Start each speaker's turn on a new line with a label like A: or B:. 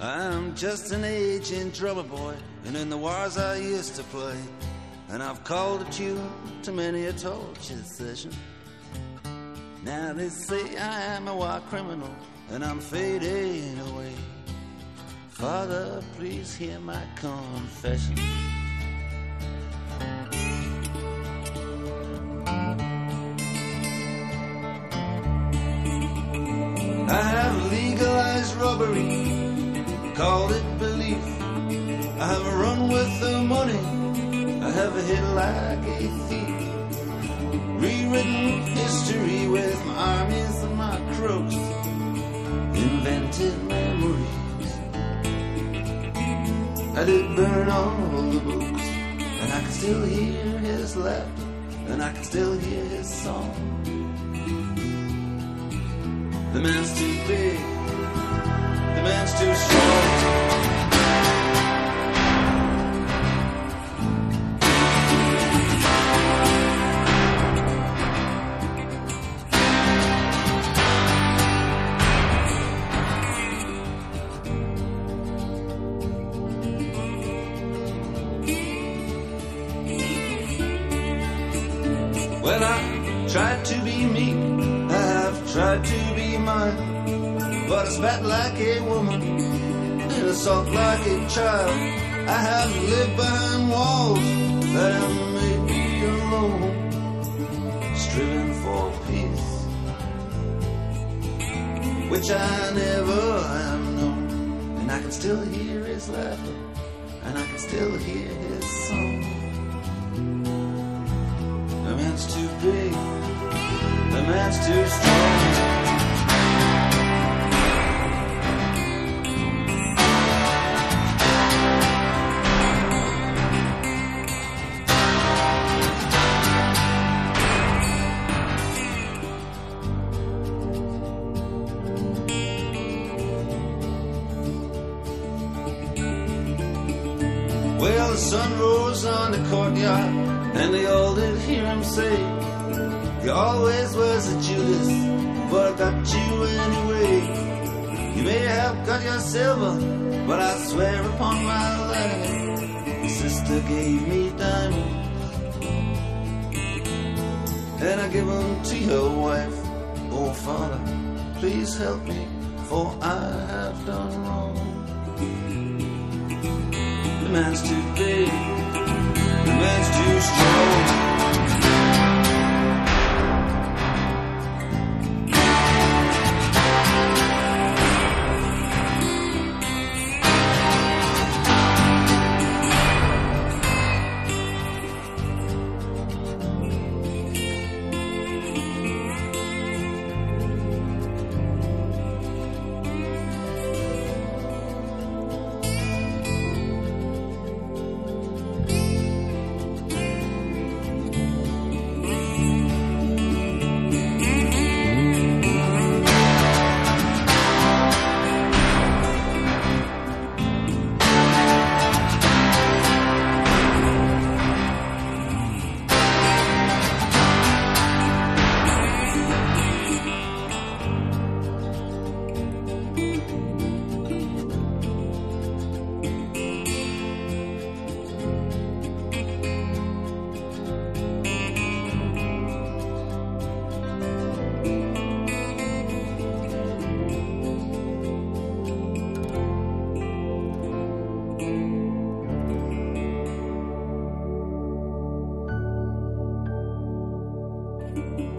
A: I'm just an aging drummer boy, and in the wars I used to play, and I've called a tune to many a torture session. Now they say I am a war criminal, and I'm fading away. Father, please hear my confession. Robbery, it belief. I have a run with the money, I have a hit like a thief. Rewritten history with my armies and my crooks, invented memories. I did burn all the books, and I can still hear his laughter, and I can still hear his song. The man's too big, Well, I tried to be meek, I have tried to be mine, but I spat like a woman and I assault like a child. I have lived behind walls that have made me alone, striven for peace, which I never have known, and I can still hear his laughter, and I can still hear his song. The man's too strong. Well, the sun rose on the courtyard, and they all did hear him say, You always was a Judas, but I got you anyway. You may have got your silver, but I swear upon my life, your sister gave me diamonds, and I give them to your wife. Oh, Father, please help me, for I have done wrong. The man's too big, the man's too strong. Bye.